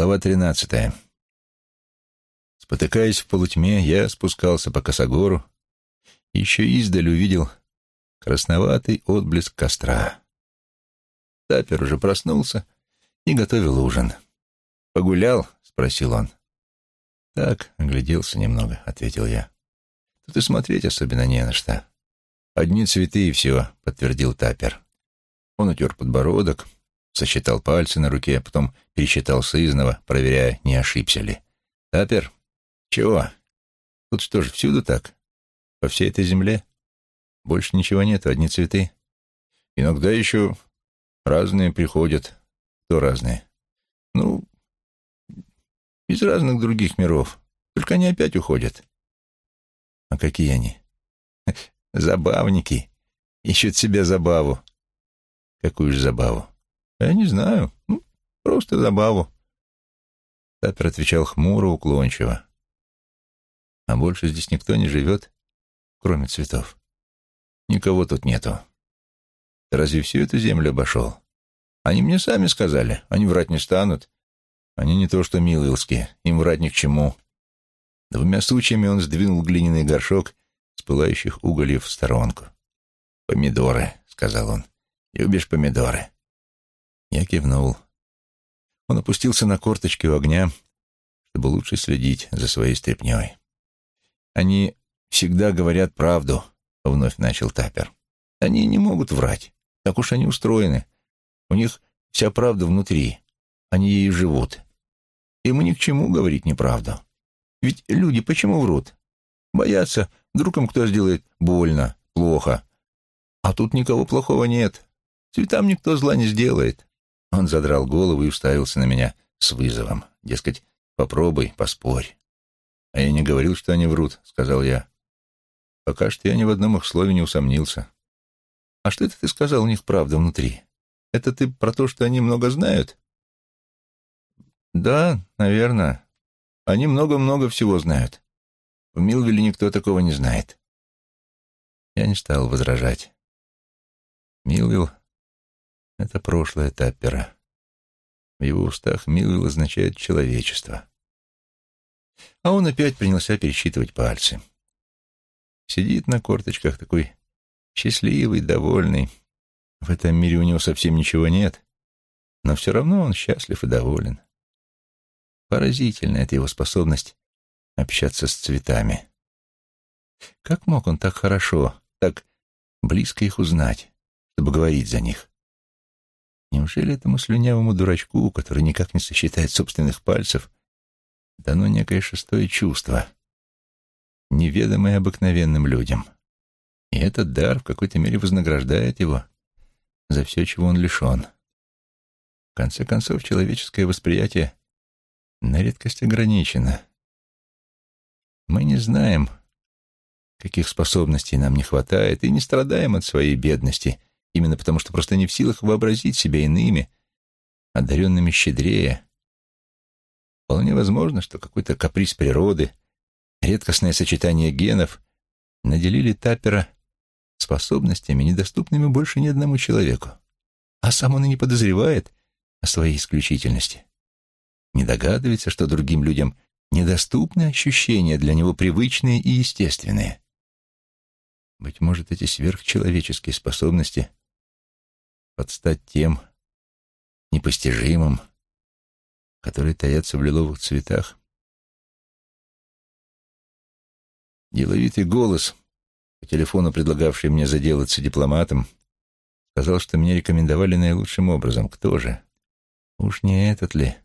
Глава тринадцатая. Спотыкаясь в полутьме, я спускался по косогору и еще издали увидел красноватый отблеск костра. Тапер уже проснулся и готовил ужин. «Погулял?» — спросил он. «Так, огляделся немного», — ответил я. «Тут и смотреть особенно не на что. Одни цветы и все», — подтвердил Тапер. Он утер подбородок, сосчитал пальцы на руке, а потом пересчитал сызново, проверяя, не ошибся ли. «Тапер? Чего? Тут что ж, всюду так? По всей этой земле? Больше ничего нет, одни цветы. Иногда еще разные приходят. Кто разные? Ну, из разных других миров. Только они опять уходят. А какие они? Забавники. Ищут себе забаву. Какую же забаву? Я не знаю. Ну, просто забаву. Тапер отвечал хмуро, уклончиво. А больше здесь никто не живет, кроме цветов. Никого тут нету. Ты разве всю эту землю обошел? Они мне сами сказали. Они врать не станут. Они не то что милылские, им врать ни к чему. Двумя сучьями он сдвинул глиняный горшок с пылающих угольев в сторонку. «Помидоры», — сказал он. «Любишь помидоры?» Я кивнул. Он опустился на корточки у огня, чтобы лучше следить за своей стряпнёй. «Они всегда говорят правду», — вновь начал Тапер. «Они не могут врать. Так уж они устроены. У них вся правда внутри. Они ею живут. Им ни к чему говорить неправду. Ведь люди почему врут? Боятся, вдруг им кто сделает больно, плохо. А тут никого плохого нет. Цветам никто зла не сделает. Он задрал голову и уставился на меня с вызовом. Дескать, попробуй, поспорь. А я не говорил, что они врут, сказал я. Пока что я ни в одном их слове не усомнился. А что это ты сказал, у них правда внутри? Это ты про то, что они много знают? Да, наверное. Они много-много всего знают. В Милвилле никто такого не знает. Я не стал возражать. Милвилл — это прошлое Таппера. В его устах Милвилл означает «человечество». А он опять принялся пересчитывать пальцы. Сидит на корточках такой счастливый, довольный. В этом мире у него совсем ничего нет, но все равно он счастлив и доволен. Поразительна эта его способность общаться с цветами. Как мог он так хорошо, так близко их узнать, чтобы говорить за них? Неужели этому слюнявому дурачку, который никак не сосчитает собственных пальцев, дано некое шестое чувство, неведомое обыкновенным людям? И этот дар в какой-то мере вознаграждает его за все, чего он лишен. В конце концов, человеческое восприятие на редкость ограничено. Мы не знаем, каких способностей нам не хватает, и не страдаем от своей бедности, именно потому что просто не в силах вообразить себя иными, одаренными щедрее. Вполне возможно, что какой-то каприз природы, редкостное сочетание генов наделили Таппера способностями, недоступными больше ни одному человеку. А сам он и не подозревает о своей исключительности не догадывается, что другим людям недоступны ощущения, для него привычные и естественные. Быть может, эти сверхчеловеческие способности подстать тем непостижимым, которые таятся в лиловых цветах. Деловитый голос, по телефону предлагавший мне заделаться дипломатом, сказал, что меня рекомендовали наилучшим образом. Кто же? Уж не этот ли?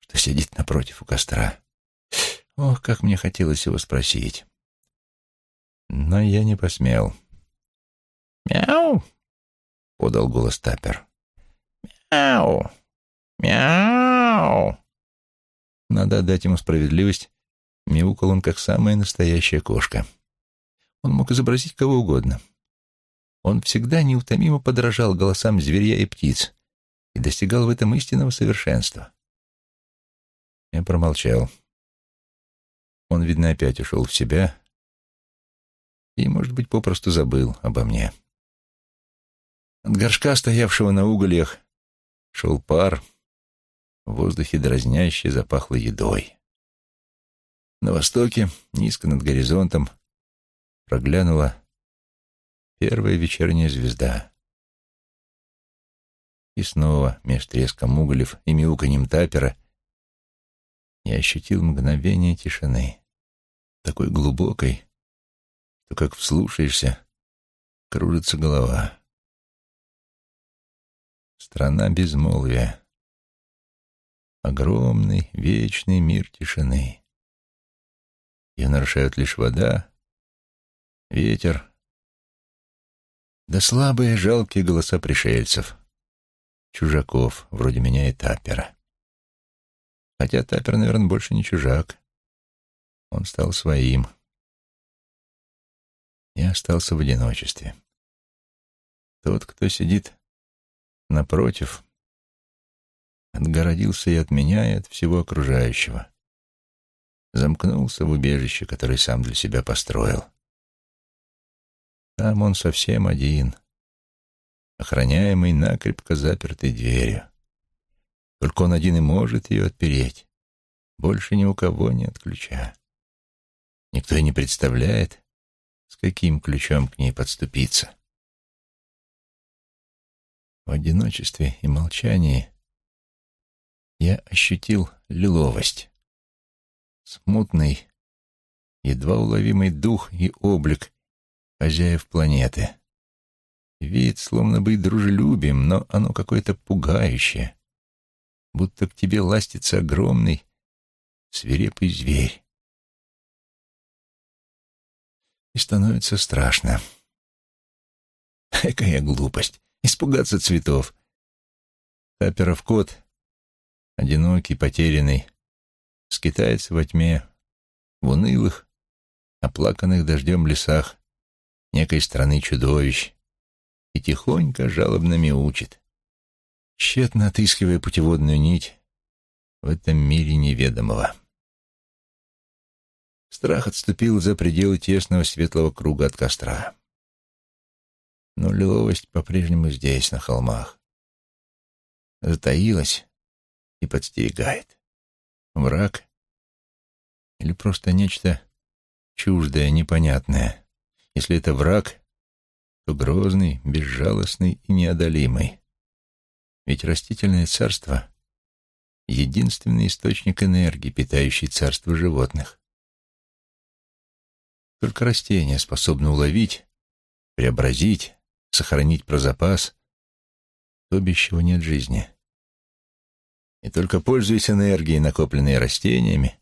что сидит напротив у костра. Ох, как мне хотелось его спросить. Но я не посмел. «Мяу!» — подал голос Таппер. «Мяу! Мяу!» Надо отдать ему справедливость. Мяукал он, как самая настоящая кошка. Он мог изобразить кого угодно. Он всегда неутомимо подражал голосам зверя и птиц и достигал в этом истинного совершенства. Я промолчал. Он, видно, опять ушел в себя и, может быть, попросту забыл обо мне. От горшка, стоявшего на угольях, шел пар, В воздухе дразняще запахло едой. На востоке, низко над горизонтом, проглянула первая вечерняя звезда. И снова, меж треском уголев и мяуканьем тапера, я ощутил мгновение тишины, такой глубокой, что, как вслушаешься, кружится голова. Страна безмолвия. Огромный, вечный мир тишины. Ее нарушают лишь вода, ветер, да слабые, жалкие голоса пришельцев, чужаков, вроде меня и Таппера. Хотя Таппер, наверное, больше не чужак. Он стал своим. Я остался в одиночестве. Тот, кто сидит напротив, отгородился и от меня, и от всего окружающего. Замкнулся в убежище, которое сам для себя построил. Там он совсем один, охраняемый накрепко запертой дверью. Только он один и может ее отпереть. Больше ни у кого нет ключа. Никто и не представляет, с каким ключом к ней подступиться. В одиночестве и молчании я ощутил лиловость, смутный, едва уловимый дух и облик хозяев планеты. Вид словно бы дружелюбием, но оно какое-то пугающее, будто к тебе ластится огромный свирепый зверь. И становится страшно. Какая глупость! Испугаться цветов. Таперов кот, одинокий, потерянный, скитается во тьме, в унылых, оплаканных дождем лесах некой страны чудовищ и тихонько, жалобно мяучит, тщетно отыскивая путеводную нить в этом мире неведомого. Страх отступил за пределы тесного светлого круга от костра но лиловость по-прежнему здесь, на холмах. Затаилась и подстерегает. Враг или просто нечто чуждое, непонятное. Если это враг, то грозный, безжалостный и неодолимый. Ведь растительное царство — единственный источник энергии, питающий царство животных. Только растения способны уловить, преобразить, сохранить про запас, то без чего нет жизни. И только пользуясь энергией, накопленной растениями,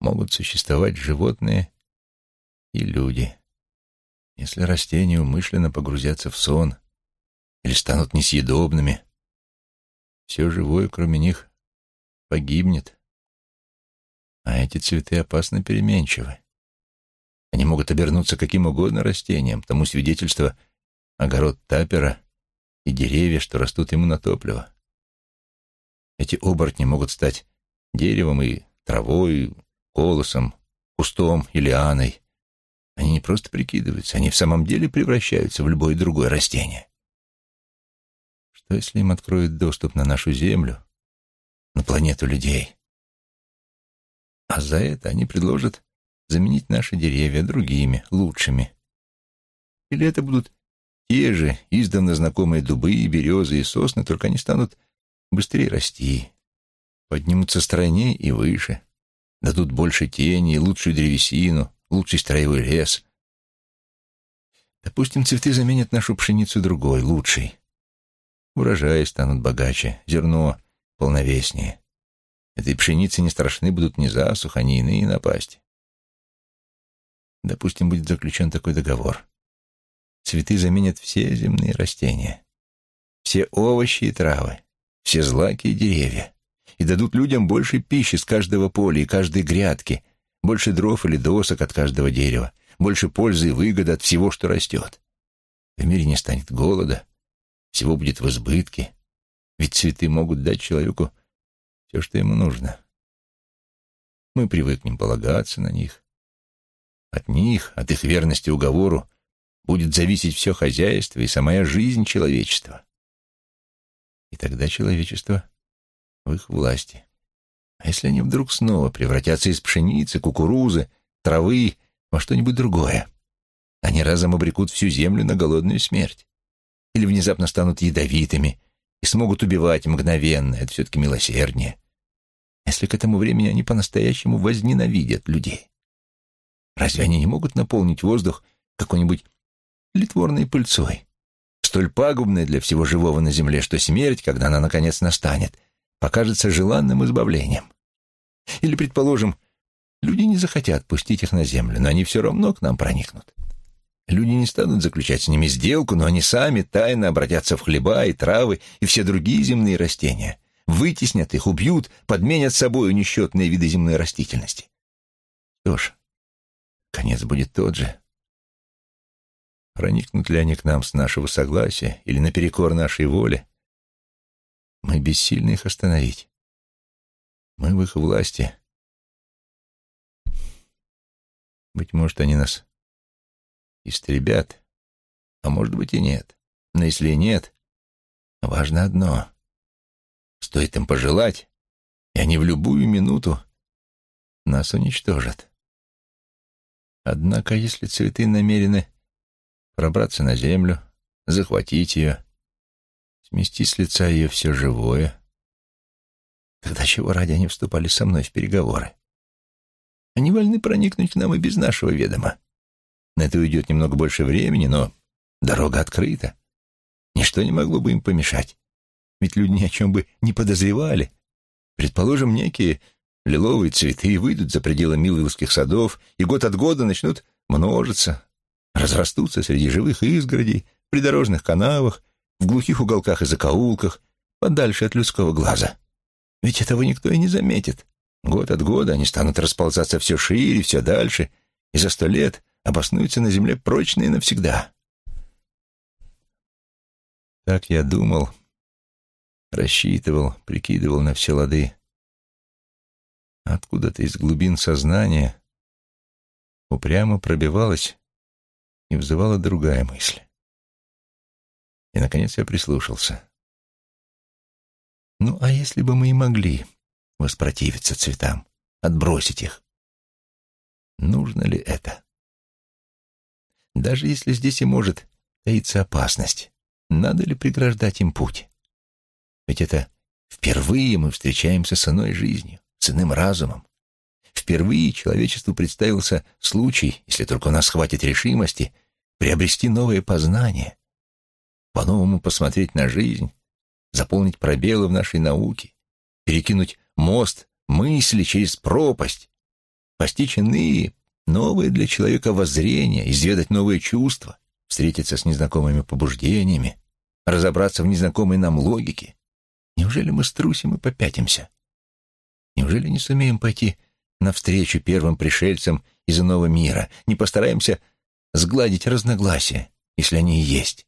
могут существовать животные и люди. Если растения умышленно погрузятся в сон или станут несъедобными, все живое, кроме них, погибнет. А эти цветы опасно переменчивы. Они могут обернуться каким угодно растением, тому свидетельство — огород Тапера и деревья, что растут ему на топливо. Эти оборотни могут стать деревом и травой, колосом, кустом или лианой. Они не просто прикидываются, они в самом деле превращаются в любое другое растение. Что, если им откроют доступ на нашу Землю, на планету людей? А за это они предложат заменить наши деревья другими, лучшими. Или это будут те же издавна знакомые дубы, березы и сосны, только они станут быстрее расти, поднимутся стройнее и выше, дадут больше тени, лучшую древесину, лучший строевой лес. Допустим, цветы заменят нашу пшеницу другой, лучшей. Урожаи станут богаче, зерно полновеснее. Этой пшенице не страшны будут ни засуха, ни иные напасти. Допустим, будет заключен такой договор. Цветы заменят все земные растения, все овощи и травы, все злаки и деревья, и дадут людям больше пищи с каждого поля и каждой грядки, больше дров или досок от каждого дерева, больше пользы и выгоды от всего, что растет. В мире не станет голода, всего будет в избытке, ведь цветы могут дать человеку все, что ему нужно. Мы привыкнем полагаться на них. От них, от их верности уговору, будет зависеть все хозяйство и самая жизнь человечества. И тогда человечество в их власти. А если они вдруг снова превратятся из пшеницы, кукурузы, травы во что-нибудь другое? Они разом обрекут всю землю на голодную смерть. Или внезапно станут ядовитыми и смогут убивать мгновенно. Это все-таки милосерднее. Если к этому времени они по-настоящему возненавидят людей. Разве они не могут наполнить воздух какой-нибудь литворной пыльцой, столь пагубной для всего живого на земле, что смерть, когда она наконец настанет, покажется желанным избавлением? Или, предположим, люди не захотят пустить их на землю, но они все равно к нам проникнут. Люди не станут заключать с ними сделку, но они сами тайно обратятся в хлеба и травы и все другие земные растения, вытеснят их, убьют, подменят собой несчетные виды земной растительности. Что ж, конец будет тот же. Проникнут ли они к нам с нашего согласия или наперекор нашей воле, мы бессильны их остановить. Мы в их власти. Быть может, они нас истребят, а может быть и нет. Но если нет, важно одно. Стоит им пожелать, и они в любую минуту нас уничтожат. Однако, если цветы намерены пробраться на землю, захватить ее, смести с лица ее все живое, тогда чего ради они вступали со мной в переговоры? Они вольны проникнуть к нам и без нашего ведома. На это уйдет немного больше времени, но дорога открыта. Ничто не могло бы им помешать. Ведь люди ни о чем бы не подозревали. Предположим, некие лиловые цветы выйдут за пределы Милвиллских садов и год от года начнут множиться, разрастутся среди живых изгородей, придорожных канавах, в глухих уголках и закоулках, подальше от людского глаза. Ведь этого никто и не заметит. Год от года они станут расползаться все шире, все дальше, и за сто лет обоснуются на земле прочно и навсегда. Так я думал, рассчитывал, прикидывал на все лады. Откуда-то из глубин сознания упрямо пробивалась и взывала другая мысль. И, наконец, я прислушался. Ну, а если бы мы и могли воспротивиться цветам, отбросить их? Нужно ли это? Даже если здесь и может таиться опасность, надо ли преграждать им путь? Ведь это впервые мы встречаемся с иной жизнью, с иным разумом. Впервые человечеству представился случай, если только у нас хватит решимости, приобрести новые познания, по-новому посмотреть на жизнь, заполнить пробелы в нашей науке, перекинуть мост мысли через пропасть, постичь иные, новые для человека воззрения, изведать новые чувства, встретиться с незнакомыми побуждениями, разобраться в незнакомой нам логике. Неужели мы струсим и попятимся? Неужели не сумеем пойти навстречу первым пришельцам из иного мира, не постараемся сгладить разногласия, если они и есть?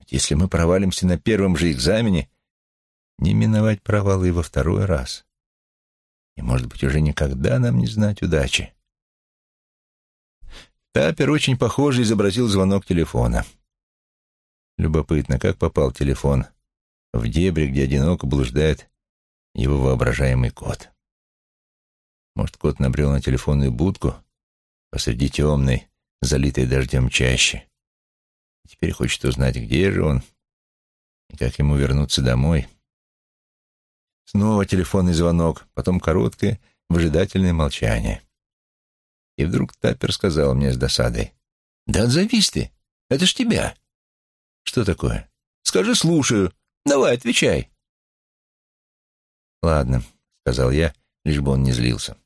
Ведь если мы провалимся на первом же экзамене, не миновать провалы и во второй раз. И, может быть, уже никогда нам не знать удачи. Тапер очень похоже изобразил звонок телефона. Любопытно, как попал телефон в дебри, где одиноко блуждает его воображаемый кот. Может, кот набрел на телефонную будку посреди темной, залитой дождем чащи. И теперь хочет узнать, где же он и как ему вернуться домой. Снова телефонный звонок, потом короткое, выжидательное молчание. И вдруг Таппер сказал мне с досадой. «Да отзовись ты! Это ж тебя!» «Что такое?» «Скажи, слушаю. Давай, отвечай!» «Ладно», — сказал я, лишь бы он не злился.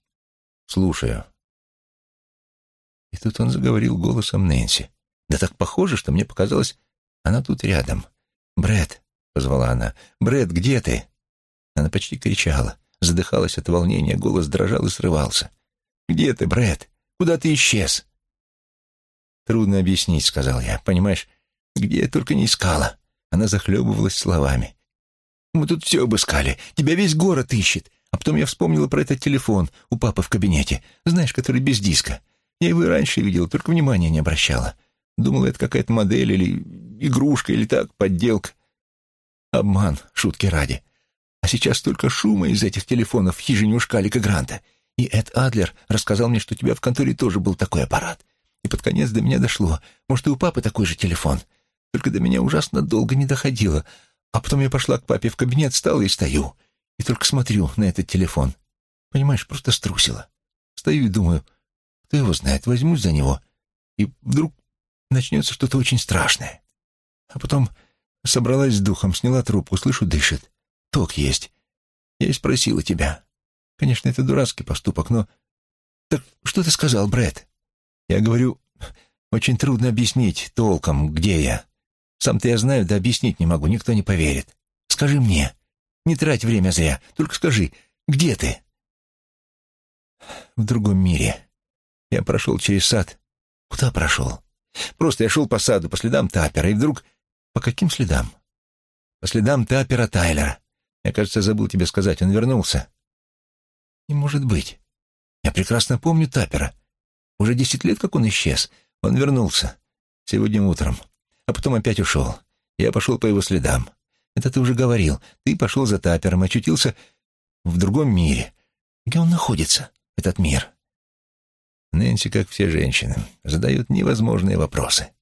«Слушаю». И тут он заговорил голосом Нэнси. Да так похоже, что мне показалось, она тут рядом. Бред, позвала она. Бред, где ты?» Она почти кричала, задыхалась от волнения, голос дрожал и срывался. «Где ты, Бред? Куда ты исчез?» «Трудно объяснить», — сказал я. «Понимаешь, где я только не искала». Она захлебывалась словами. «Мы тут все обыскали. Тебя весь город ищет. А потом я вспомнила про этот телефон у папы в кабинете. Знаешь, который без диска. Я его и раньше видела, только внимания не обращала. Думала, это какая-то модель или игрушка, или так, подделка. Обман, шутки ради. А сейчас столько шума из этих телефонов в хижине у Шкалика Гранта. И Эд Адлер рассказал мне, что у тебя в конторе тоже был такой аппарат. И под конец до меня дошло. Может, и у папы такой же телефон. Только до меня ужасно долго не доходило. А потом я пошла к папе в кабинет, стала и стою. И только смотрю на этот телефон. Понимаешь, просто струсила. Стою и думаю, кто его знает, возьмусь за него. И вдруг начнется что-то очень страшное. А потом собралась с духом, сняла трубку, слышу, дышит. Ток есть. Я и спросила тебя. Конечно, это дурацкий поступок, но... Так что ты сказал, Брэд? Я говорю, очень трудно объяснить толком, где я. Сам-то я знаю, да объяснить не могу, никто не поверит. Скажи мне. Не трать время зря, только скажи, где ты? В другом мире. Я прошел через сад. Куда прошел? Просто я шел по саду, по следам Тапера, и вдруг... По каким следам? По следам Тапера Тайлера. Я, кажется, забыл тебе сказать, он вернулся. Не может быть. Я прекрасно помню Тапера. Уже десять лет, как он исчез. Он вернулся. Сегодня утром. А потом опять ушел. Я пошел по его следам. Это ты уже говорил. Ты пошел за Тапером, очутился в другом мире. Где он находится, этот мир? Нэнси, как все женщины, задают невозможные вопросы.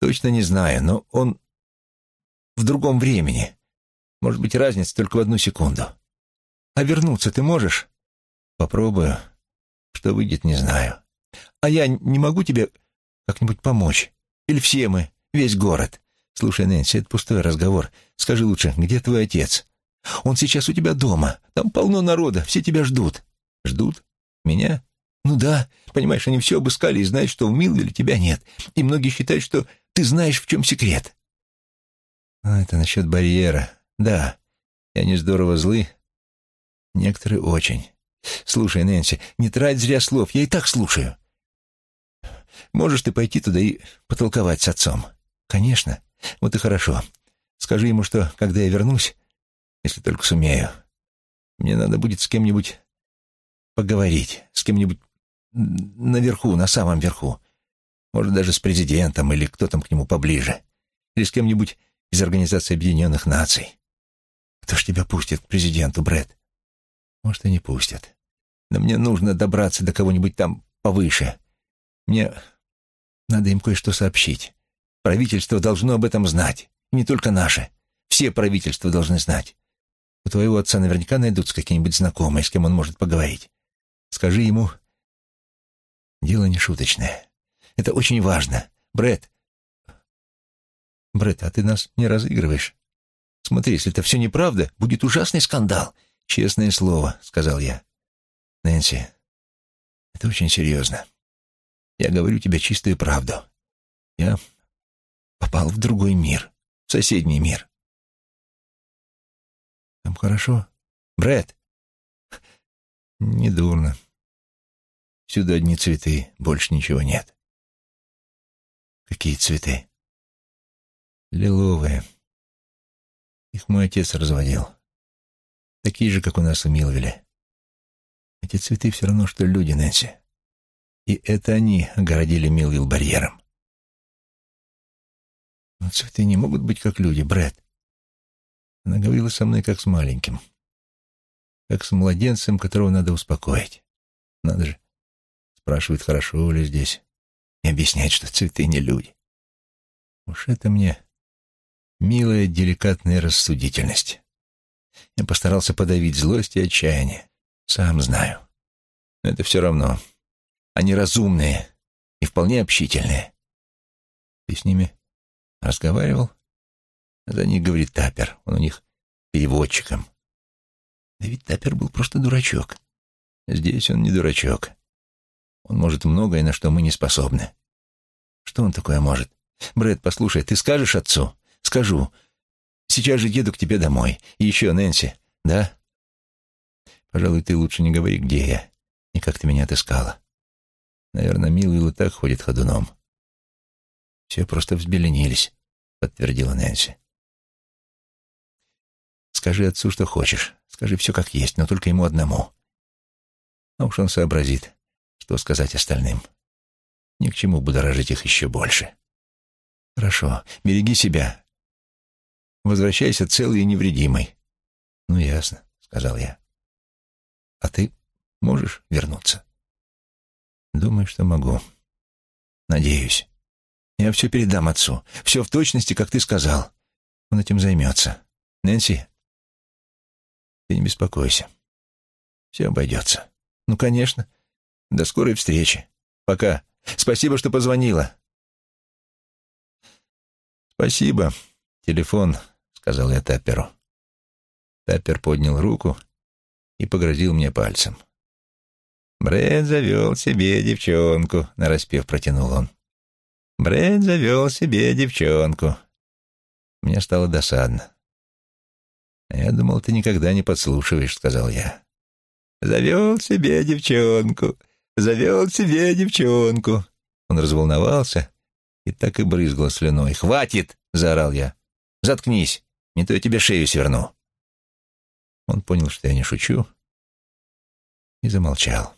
Точно не знаю, но он в другом времени. Может быть, разница только в одну секунду. А вернуться ты можешь? Попробую. Что выйдет, не знаю. А я не могу тебе как-нибудь помочь? Или все мы, весь город? Слушай, Нэнси, это пустой разговор. Скажи лучше, где твой отец? Он сейчас у тебя дома. Там полно народа, все тебя ждут. Ждут? Меня? Ну да. Понимаешь, они все обыскали и знают, что в Милвилле тебя нет. И многие считают, что ты знаешь, в чем секрет. А это насчет барьера. Да, и они здорово злы. Некоторые очень. Слушай, Нэнси, не трать зря слов, я и так слушаю. Можешь ты пойти туда и потолковать с отцом? Конечно. Вот и хорошо. Скажи ему, что, когда я вернусь, если только сумею, мне надо будет с кем-нибудь поговорить, с кем-нибудь наверху, на самом верху. Может, даже с президентом или кто там к нему поближе. Или с кем-нибудь из Организации Объединенных Наций. Кто ж тебя пустит к президенту, Брэд? Может, и не пустят. Но мне нужно добраться до кого-нибудь там повыше. Мне надо им кое-что сообщить. Правительство должно об этом знать. не только наше. Все правительства должны знать. У твоего отца наверняка найдутся какие-нибудь знакомые, с кем он может поговорить. Скажи ему... Дело не шуточное. Это очень важно. Брэд... Брэд, а ты нас не разыгрываешь? Смотри, если это все неправда, будет ужасный скандал. Честное слово, — сказал я. Нэнси, это очень серьезно. Я говорю тебе чистую правду. Я попал в другой мир, в соседний мир. Там хорошо? Брэд? Недурно. Всюду одни цветы, больше ничего нет. Какие цветы? Лиловые. Их мой отец разводил. Такие же, как у нас в Милвилле. Эти цветы все равно, что люди, Нэнси. И это они огородили Милвилл барьером. Но цветы не могут быть как люди, Брэд. Она говорила со мной как с маленьким. Как с младенцем, которого надо успокоить. Надо же. Спрашивает, хорошо ли здесь. И объясняет, что цветы не люди. Уж это мне милая, деликатная рассудительность. Я постарался подавить злость и отчаяние. Сам знаю. Но это все равно. Они разумные и вполне общительные. Ты с ними разговаривал? За них говорит Тапер. Он у них переводчиком. Да ведь Тапер был просто дурачок. Здесь он не дурачок. Он может многое, на что мы не способны. Что он такое может? Брэд, послушай, ты скажешь отцу? Скажу. Сейчас же еду к тебе домой. И еще, Нэнси, да? Пожалуй, ты лучше не говори, где я и как ты меня отыскала. Наверное, Милвилл и так ходит ходуном. Все просто взбеленились, подтвердила Нэнси. Скажи отцу, что хочешь. Скажи все как есть, но только ему одному. А уж он сообразит, что сказать остальным. Ни к чему будоражить их еще больше. Хорошо, береги себя. Возвращайся целый и невредимый. «Ну, ясно», — сказал я. «А ты можешь вернуться?» «Думаю, что могу. Надеюсь. Я все передам отцу. Все в точности, как ты сказал. Он этим займется. Нэнси, ты не беспокойся. Все обойдется. Ну, конечно. До скорой встречи. Пока. Спасибо, что позвонила. Спасибо. Телефон, сказал я Тапперу. Таппер поднял руку и погрозил мне пальцем. Брэд завел себе девчонку, нараспев протянул он. Брэд завел себе девчонку. Мне стало досадно. «Я думал, ты никогда не подслушиваешь», — сказал я. «Завел себе девчонку, завел себе девчонку». Он разволновался и так и брызгал слюной. «Хватит!» — заорал я. «Заткнись, не то я тебе шею сверну». Он понял, что я не шучу, и замолчал.